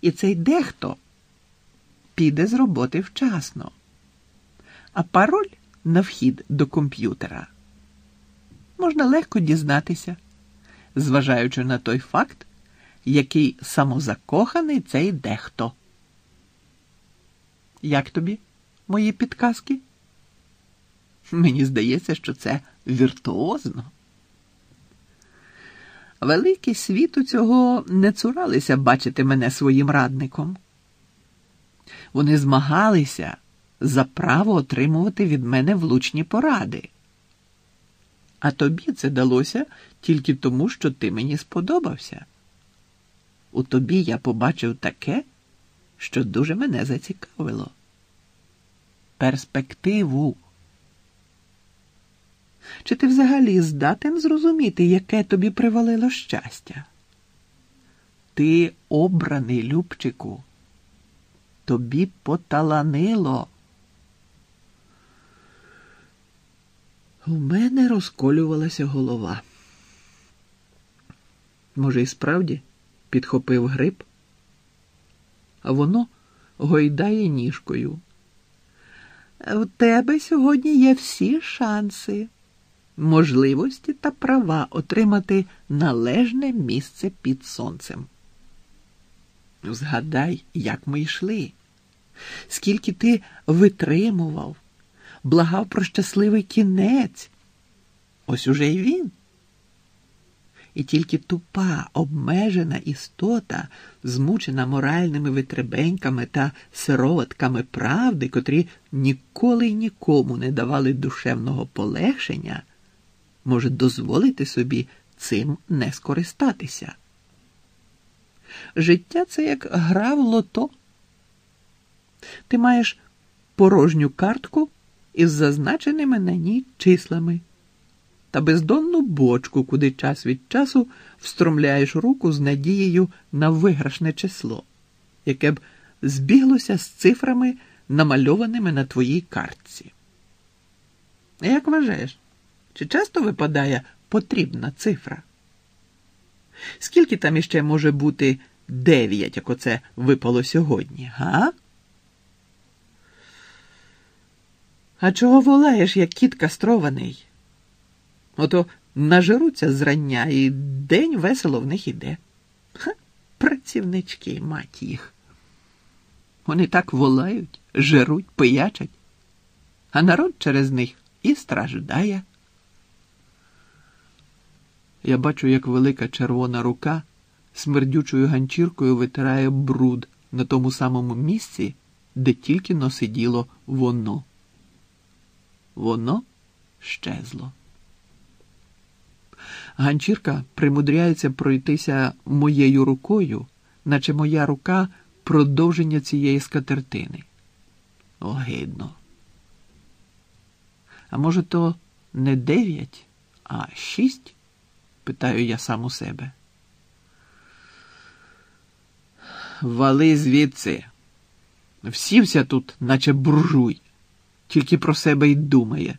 І цей дехто піде з роботи вчасно. А пароль на вхід до комп'ютера можна легко дізнатися, зважаючи на той факт, який самозакоханий цей дехто. Як тобі мої підказки? Мені здається, що це віртуозно. Великі світу цього не цуралися бачити мене своїм радником. Вони змагалися за право отримувати від мене влучні поради. А тобі це далося тільки тому, що ти мені сподобався. У тобі я побачив таке, що дуже мене зацікавило. Перспективу. Чи ти взагалі здатен зрозуміти, яке тобі привалило щастя? Ти обраний, Любчику. Тобі поталанило. У мене розколювалася голова. Може, і справді підхопив гриб, а воно гойдає ніжкою. У тебе сьогодні є всі шанси, можливості та права отримати належне місце під сонцем. Згадай, як ми йшли, скільки ти витримував, благав про щасливий кінець. Ось уже й він. І тільки тупа, обмежена істота, змучена моральними витребеньками та сироватками правди, котрі ніколи й нікому не давали душевного полегшення, може дозволити собі цим не скористатися. Життя це як гра в лото. Ти маєш порожню картку із зазначеними на ній числами та бездонну бочку, куди час від часу встромляєш руку з надією на виграшне число, яке б збіглося з цифрами, намальованими на твоїй картці. Як вважаєш, чи часто випадає потрібна цифра? Скільки там іще може бути дев'ять, як оце випало сьогодні, га? А чого волаєш, як кіт кастрований? Ото нажируться зрання, і день весело в них іде. Ха, працівнички, мать їх. Вони так волають, жируть, пиячать, а народ через них і страждає. Я бачу, як велика червона рука смердючою ганчіркою витирає бруд на тому самому місці, де тільки но сиділо воно. Воно щезло. Ганчірка примудряється пройтися моєю рукою, наче моя рука продовження цієї скатертини. Огидно. А може, то не дев'ять, а шість? Питаю я сам у себе. Вали звідси. Всівся тут, наче буржуй, тільки про себе й думає.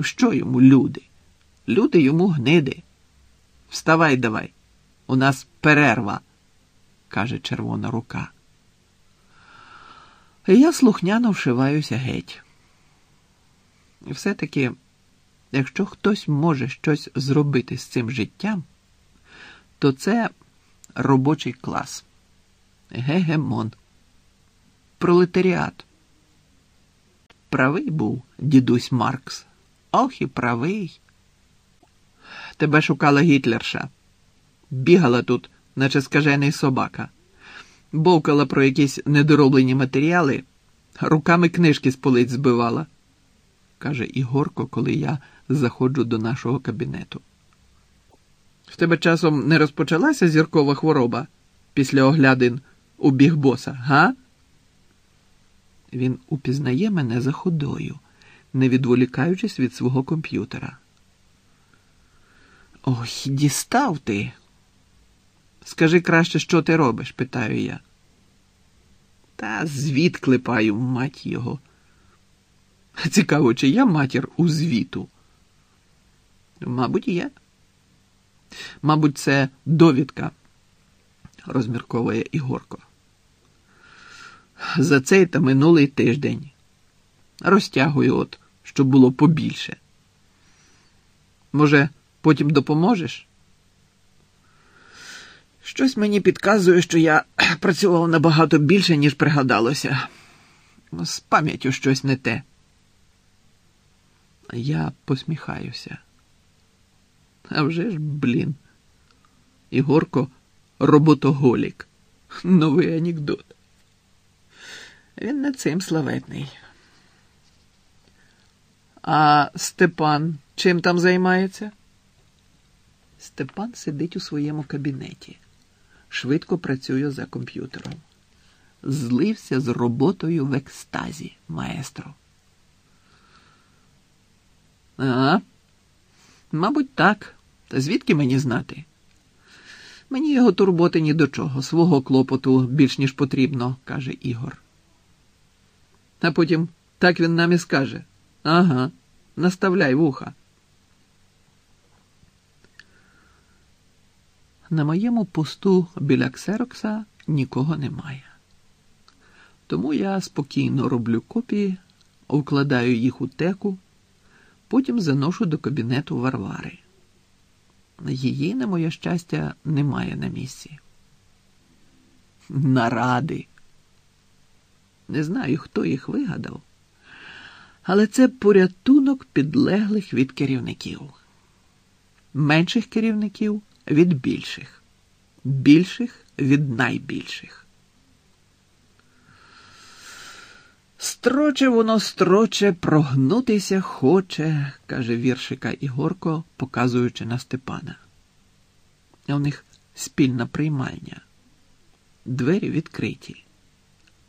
Що йому люди? Люди йому гниди. Вставай давай, у нас перерва, каже червона рука. Я слухняно вшиваюся геть. І все-таки, якщо хтось може щось зробити з цим життям, то це робочий клас, гегемон, пролетаріат. Правий був дідусь Маркс. Ох і правий. Тебе шукала гітлерша. Бігала тут, наче скажений собака, бовкала про якісь недороблені матеріали, руками книжки з полиць збивала, каже Ігорко, коли я заходжу до нашого кабінету. В тебе часом не розпочалася зіркова хвороба після оглядин у біг боса, га? Він упізнає мене за ходою, не відволікаючись від свого комп'ютера. Ой, дістав ти. Скажи краще, що ти робиш? питаю я. Та звіт клепаю, мать його. Цікаво, чи я матір у звіту? Мабуть, є. Мабуть, це довідка. розмірковує Ігорко. За цей та минулий тиждень. Розтягую от, щоб було побільше. Може, потім допоможеш? Щось мені підказує, що я працював набагато більше, ніж пригадалося. З пам'яттю щось не те. Я посміхаюся. А вже ж, блін. Ігорко роботоголік. Новий анекдот. Він не цим славетний. А Степан чим там займається? Степан сидить у своєму кабінеті, швидко працює за комп'ютером. Злився з роботою в екстазі, маестро. А, мабуть, так. Та звідки мені знати? Мені його турботи ні до чого, свого клопоту більш ніж потрібно, каже Ігор. А потім так він нам і скаже. Ага, наставляй вуха. На моєму посту біля ксерокса нікого немає. Тому я спокійно роблю копії, вкладаю їх у теку, потім заношу до кабінету Варвари. Її, на моє щастя, немає на місці. Наради. Не знаю, хто їх вигадав, але це порятунок підлеглих від керівників, менших керівників від більших, більших від найбільших. Строче воно строче, прогнутися хоче, каже віршика Ігорко, показуючи на Степана. У них спільна приймальня. Двері відкриті.